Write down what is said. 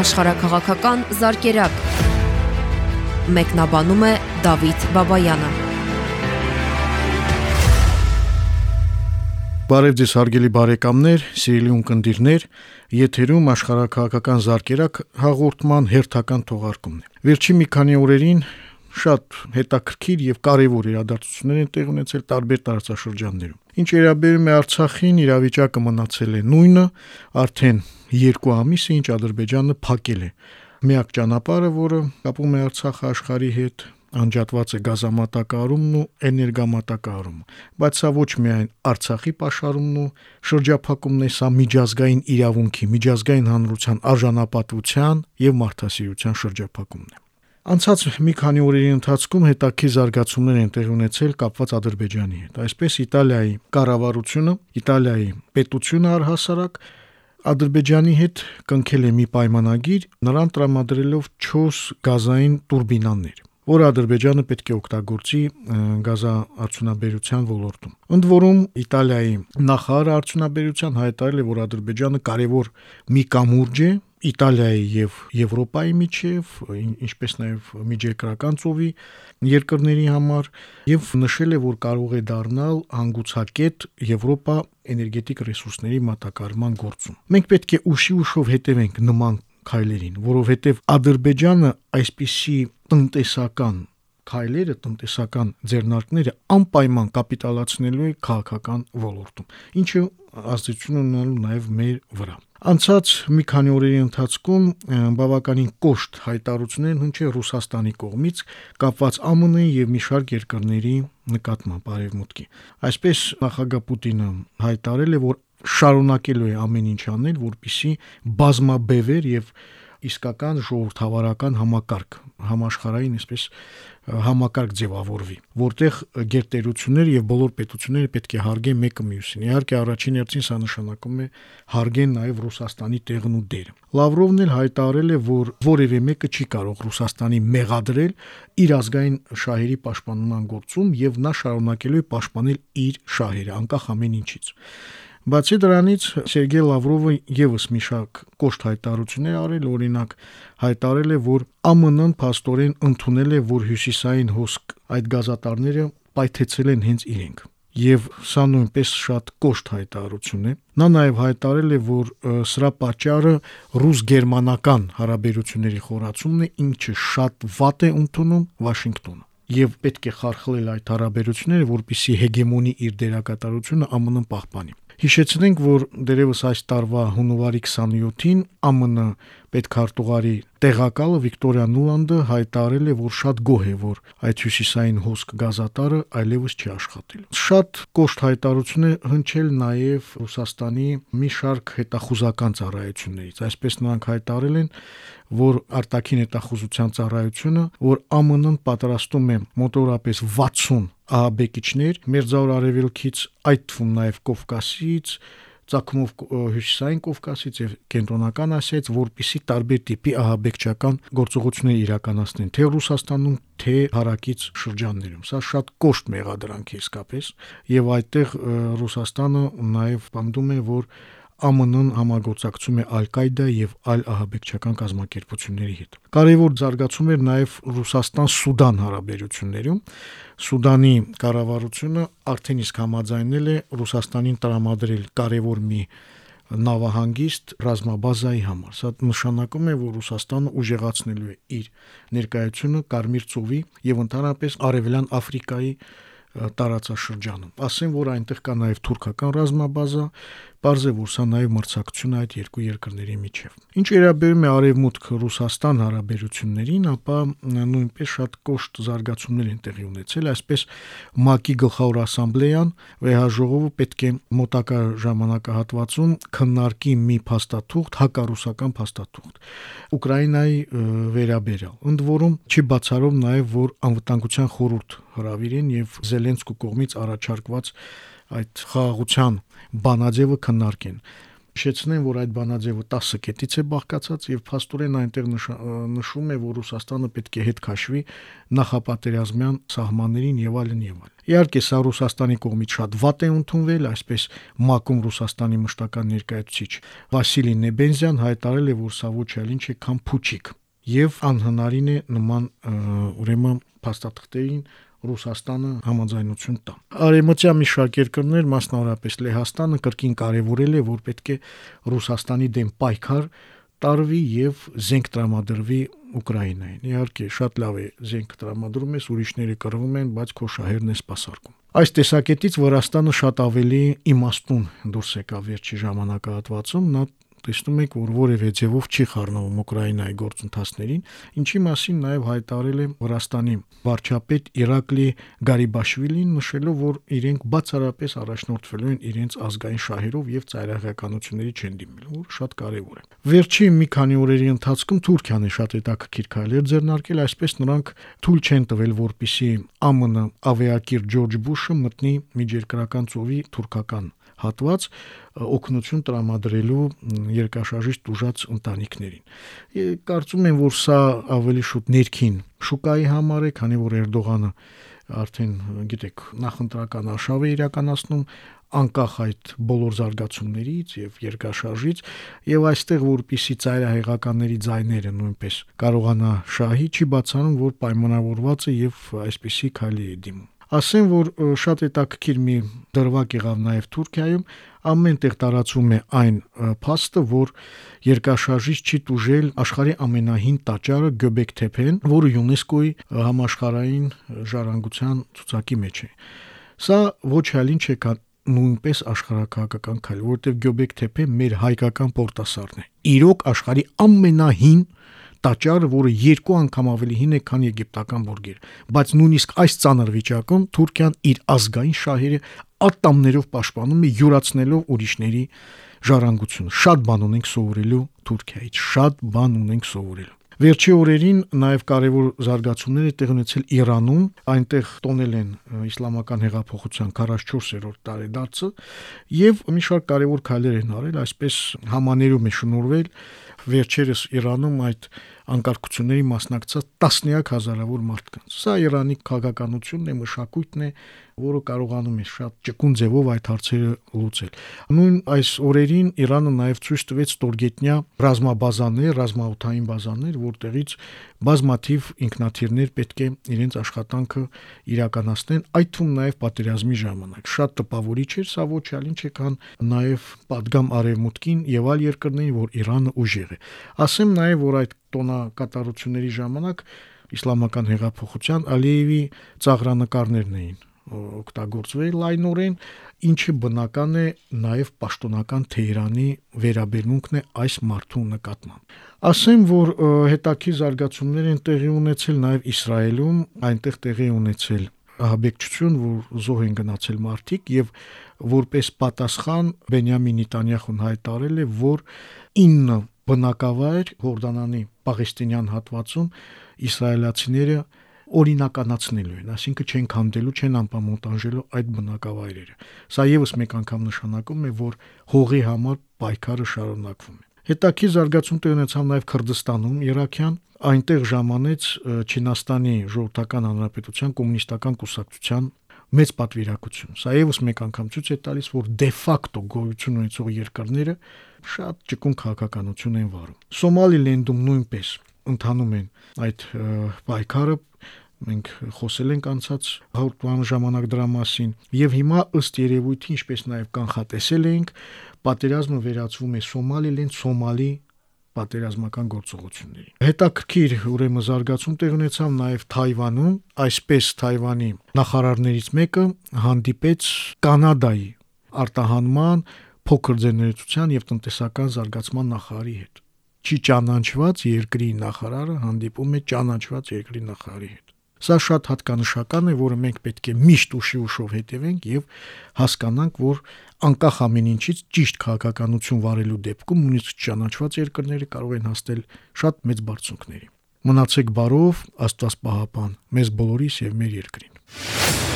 աշխարհակղական զարգերակ։ Մեկնաբանում է Դավիթ Բաբայանը։ Բարև ձեզ հարգելի բարեկամներ, սիրելի ունկնդիրներ, եթերում աշխարհակղական զարգերակ հաղորդման հերթական թողարկումն է։ Վերջին մի քանի օրերին շատ հետաքրքիր եւ կարեւոր իրադարձություններ են տեղ ունեցել տարբեր տարածաշրջաններում։ Ինչ վերաբերում է Արցախին, իրավիճակը մնացել է նույնը, արդեն 2 ամիս է ինչ Ադրբեջանը փակել է միակ ճանապարհը, որը կապում է Արցախը աշխարհի հետ, անջատված է գազամատակարարումն ու էներգամատակարարումը, բայց սա ոչ միայն Արցախի պաշարումն ու շրջափակումն է, սա միջազգային իրավունքի, միջազգային հանրության արժանապատվության եւ մարդասիրության շրջափակումն է։ Անցած մի քանի օրերի ընթացքում հետաքի զարգացումներ են տեղ ունեցել կապված Ադրբեջանի հետ։ Այսպես Իտալիայի կառավարությունը, Իտալիայի պետությունը առհասարակ Ադրբեջանի հետ կնքել է մի պայմանագիր, նրան տրամադրելով 4 գազային турբինաներ որը Ադրբեջանը պետք է օգտագործի գազա արդյունաբերության ոլորտում։ Ընդ որում Իտալիայի նախարար արդյունաբերության հայտարարել է, որ Ադրբեջանը կարևոր մի կամուրջ է, Իտալիայի եւ Եվրոպայի միջև, ինչպես նաեւ միջերկրական ծովի երկրների համար եւ նշել է, որ կարող է դառնալ հանգուցակետ Եվրոպա էներգետիկ ռեսուրսների մատակարարման գործում։ Մենք պետք է ուշի ուշով հետևենք նման քայլերին, որովհետեւ Ադրբեջանը այսպիսի տնտեսական քայլերը, տնտեսական ձեռնարկները անպայման կապիտալացնելու է քաղաքական ոլորտում, ինչը ազդեցություն ունենալու նաև մեր վրա։ Անցած մի քանի օրերի ընթացքում բավականին կոշտ հայտարարություններ հնչել Ռուսաստանի կողմից կապված ԱՄՆ-ի եւ մի շարք երկրների նկատմամբ արևմուտքի։ Այսպես նախագահ Պուտինը հայտարարել է, որ շարունակելու է ամեն ինչ անել, որպիսի բազմաբևեր եւ իսկական ժողովրդավարական համակարգ համաշխարհային այսպես համակարգ ձևավորվի, որտեղ գերտերությունները եւ բոլոր պետությունները պետք է հարգեն մեկը մյուսին։ Իհարկե առաջին հերթին սա նշանակում է հարգեն նաեւ Ռուսաստանի տեղն ու դերը։ Լավրովն էլ հայտարարել է, որ որևէ մեկը չի կարող Ռուսաստանի մեղադրել իր ազգային շահերի պաշտպանման գործում եւ նա շարունակելու է պաշտպանել իր շահերը անկախ ամեն ինչից։ Բացի դրանից Սերգեյ Լավրովը եւս մի շարք կոշտ հայտարարություններ արել, օրինակ հայտարել է, որ ԱՄՆ-ն փաստորեն ընդունել է, որ հյուսիսային հոսք այդ գազատարները պայթեցել են հենց իրենք եւ սա նույնպես շատ կոշտ հայտարարություն է։ Նա նաեւ հայտարել է, որ սրա պատճառը ռուս-գերմանական հարաբերությունների խորացումն է, ինչը շատ վատ է ընդունում Վաշինգտոնը եւ պետք է խարխլել այդ հարաբերությունները, որպիսի հեգեմոնի իր դերակատարությունը ԱՄՆ-ն պահպանի։ Հիշեցնենք, որ դերևս այս տարվա հունվարի 27-ին ԱՄՆ պետքարտուղարի տեղակալը Վիկտորիա Նուլանդը հայտարարել է, որ շատ գոհ է, որ այդ հյուսիսային հոսք գազատարը այլևս չի աշխատել։ Շատ կոշտ հայտարարություն է հնչել նաև Ռուսաստանի մի շարք հետախուզական ծառայություններից։ Այսպես նրանք հայտարարել են, որ արտաքին հետախուզության ծառայությունը, որ ԱՄՆ-ն պատրաստում է մոտորապես 60 ահաբեկիչներ Մերձավոր Արևելքից, այդ թվում նաև Կովկասից, ցակումով հյուսիսային Կովկասից եւ կենտրոնական Ասիայից, որպիսի տարբեր տիպի ահաբեկչական գործողություններ իրականացնեն թե Ռուսաստանում, թե հարակից շրջաններում։ Սա շատ կոշտ մեղադրանք է իսկապես եւ այդտեղ Ռուսաստանը նաեւ պնդում է, որ ԱՄՆ-ն համագործակցում է Ալ-Կայդա եւ այլ ահաբեկչական կազմակերպությունների հետ։ Կարևոր զարգացում էր նաեւ Ռուսաստան-Սուդան հարաբերություններում։ Սուդանի կառավարությունը արդեն իսկ համաձայնել է Ռուսաստանին տրամադրել կարևոր մի նավահանգիստ ռազմաբազայի համար։ Սա նշանակում է, որ Ռուսաստանը ուժեղացնելու է իր ներկայությունը Կարմիր ծովի եւ ընդհանրապես Արևելյան Աֆրիկայի տարածաշրջանում։ Ասեմ, որ այնտեղ կա նաև թուրքական ռազմաբազա, Պարզ է, որ սա նաև մրցակցություն այդ երկու երկրների միջև։ Ինչ վերաբերում է արևմուտք Ռուսաստան հարաբերություններին, ապա նույնպես շատ կոշտ զարգացումներ են տեղի ունեցել, այսպես ՄԱԿ-ի գլխավոր ասամբլեան վեհաժողովը պետք է մոտակա ժամանակահատվածում քննարկի մի փաստաթուղթ, հակառուսական փաստաթուղթ Ուկրաինայի վերաբերյալ։ Ընդ որում չի բացառում նաև, որ անվտանգության խորհուրդ հրավիրեն եւ Զելենսկու կողմից առաջարկված այդ խաղաղության բանաձևը քննարկեն։ Հիշեցնեմ, որ այդ բանաձևը 10 կետից է բաղկացած եւ փաստորեն այնտեղ նշում է, որ Ռուսաստանը պետք է հետ քաշվի նախապատերազմյան սահմաններին եւ այլն եւ այլն։ Իհարկե, սա Ռուսաստանի կողմից շատ վատ է ընդունվել, այսպես ՄԱԿ-ում Ռուսաստանի մշտական ներկայացուցիչ Վասիլի Նեբենզյան հայտարարել է, որ սա ոչ այլ ինչ է, քան փուչիկ եւ անհնարին է նման ուրեմն փաստաթղթերին Ռուսաստանը համաձայնություն տա։ Արեմտյան մի շարք երկրներ, մասնավորապես Լեհաստանը, կրկին կարևորել է, որ պետք է Ռուսաստանի դեմ պայքար տարվի եւ զենք տրամադրվի Ուկրաինային։ Իհարկե, շատ լավ է զենք տրամադրում ես, ուրիշները կռվում են, բայց քո շահերն է սпасարկում։ Այս տեսակետից Վրաստանը շատ ավելի իմաստուն դուրս եկավ վերջի ժամանակահատվածում, նա տեսնում եք, որ որևէ ձևով չի խառնվում Ուկրաինայի գործընթացներին, ինչի մասին նաև հայտարարել է Վրաստանի վարչապետ Իրակլի Գարիբաշվիլին, նշելով, որ իրենք բացառապես առաջնորդվելու են իրենց ազգային շահերով եւ ծայրահեղականությունների չեն դիմել, որ շատ կարեւոր է։ Վերջի մի քանի օրերի ընթացքում Թուրքիան է շատ հետաքրքիր քայլեր ձեռնարկել, այսպես նրանք թույլ չեն տվել, որպիսի ԱՄՆ ավիակիր Ջորջ Բուշը մտնի միջերկրական ծովի թուրքական հատված օգնություն տրամադրելու երկաշարժից դժուժած ընտանիքներին։ Կարծում եմ, որ սա ավելի շուտ ներքին շուկայի համար է, քանի որ Էրդողանը արդեն գիտեք նախընտրական արշավ է իրականացնում անկախ այդ բոլոր զարգացումներից եւ երկաշարժից եւ այստեղ որpիսի ծայրահեղականների ձայները նույնպես կարողանա շահի չի բացառում որ պայմանավորված է եւ այսպիսի քայլի է դիմում Ասեմ, որ շատ հետաքրքիր մի դրվագ եղավ նաև Թուրքիայում, ամենտեղ տարածվում է այն փաստը, որ երկաշարժից չի տուժել աշխարհի ամենահին տաճարը Գոբեկ-թեփեն, որը ՅՈՒՆԵՍԿՕ-ի համաշխարհային ժառանգության ցուցակի մեջ է։ Սա ոչ այլ ինչ է, քան նույնպես աշխարհակահաղական քայլ, որովհետև Գոբեկ-թեփը մեր հայկական պորտասարն է։ Իրոք աշխարհի ամենահին տաճարը, որը երկու անգամ ավելի հին է, քան եգիպտական բուրգերը, բայց նույնիսկ այս ծանր վիճակում Թուրքիան իր ազգային շահերը ատամներով պաշտպանում է յուրացնելով ուրիշների ժառանգությունը։ Շատ բան ունենք սովորելու Թուրքիայից, շատ բան ունենք սովորելու։ Վերջի օրերին նաև կարևոր զարգացումներ է տեղ ունեցել Իրանում, այնտեղ տոնել են իսլամական հեղափոխության 44-րդ տարեդարձը եւ մի շարք կարևոր քայլեր են արել, այսպես համաներում է շնորհվել վերջերս Իրանում այդ անկարգությունների մասնակցած տասնյակ հազարավոր մարդկանց։ Սա Իրանի քաղաքականությունն է, մշակույթն է, որը կարողանում է շատ ճկուն ձևով այդ հարցերը լուծել։ Նույն այս օրերին Իրանը նաև ցույց տվեց ստորգետնյա ռազմաբազաներ, ռազմաօթային բազաներ, որտեղից բազմաթիվ ինքնաթիռներ պետք է իրենց աշխատանքը իրականացնեն, այդ թվում նաև պատերազմի ժամանակ։ Շատ տպավորիչ էր սա ոչ այլ ինչ է, քան նաև падգամ արևմուտքին եւ այլ երկրներին, որ Իրանը ուժեղ է։ Ասեմ նաև, որ այդ տոնակատարությունների ժամանակ իսլամական հեղափոխության Ալիևի ծաղրանկարներն էին օգտագործվել լայնորեն, ինչը բնական է նաև պաշտոնական Թեհրանի վերաբերմունքն է այս մարդու նկատմամբ։ Ասեմ, որ հետաքի զարգացումներ են տեղի ունեցել նաև Իսրայելում, այնտեղ տեղի ունեցել ահաբեկչություն, որ զոհ են գնացել մարդիկ եւ որպես պատասխան Բենյամին Նետանյախուն հայտարարել է, որ 9 բնակավայր Հորդանանի Պաղեստինյան հատվածում իսրայելացիները օրինականացնելու են, այսինքն չեն քանդելու, չեն անպամոնտաժելու այդ բնակավայրերը։ Սա եւս մեկ անգամ նշանակում է, որ հողի համար պայքարը շարունակվում է։ Հետաքի զարգացում տեղ ունեցավ նաև Քրդստանում, Իրաքյան, այնտեղ ժամանեց Չինաստանի ժողովրդական հանրապետության կոմունիստական կուսակցության մեծ պատվիրակություն։ Սա եւս մեկ անգամ ցույց է տալիս, որ դե ֆակտո գոյություն ունեցող երկրները շատ ճկուն քաղաքականություն են վարում։ Սոմալիլենդում նույնպես ընթանում են այդ պայքարը մենք խոսել ենք անցած հաղորդման ժամանակ դրա մասին եւ հիմա ըստ երևույթի ինչպես նաեւ կանխատեսել էինք պատերազմը վերածվում է Սոմալիլենդ Սոմալի պատերազմական գործողությունների։ Հետաքրքիր ուրեմն զարգացում տեղ ունեցավ նաև Թայվանում, այսպես Թայվանի նախարարներից մեկը հանդիպեց Կանադայի արտահանման փոքր ձեռներեցության եւ տնտեսական զարգացման նախարարի հետ։ Չի ճանաչված երկրի նախարարը հանդիպում է ճանաչված երկրի նախարարի հետ։ Սա շատ հատկանշական է, որը մենք պետք է միշտ ուշի ուշով հետևենք եւ հասկանանք, որ անկախ ամեն ինչից ճիշտ քաղաքականություն վարելու դեպքում նույնիսկ ճանաչված երկրները կարող են հասնել շատ մեծ բարձունքների։ Մնացեք բարով, Աստված պահապան մեզ բոլորիս եւ մեր երկրին։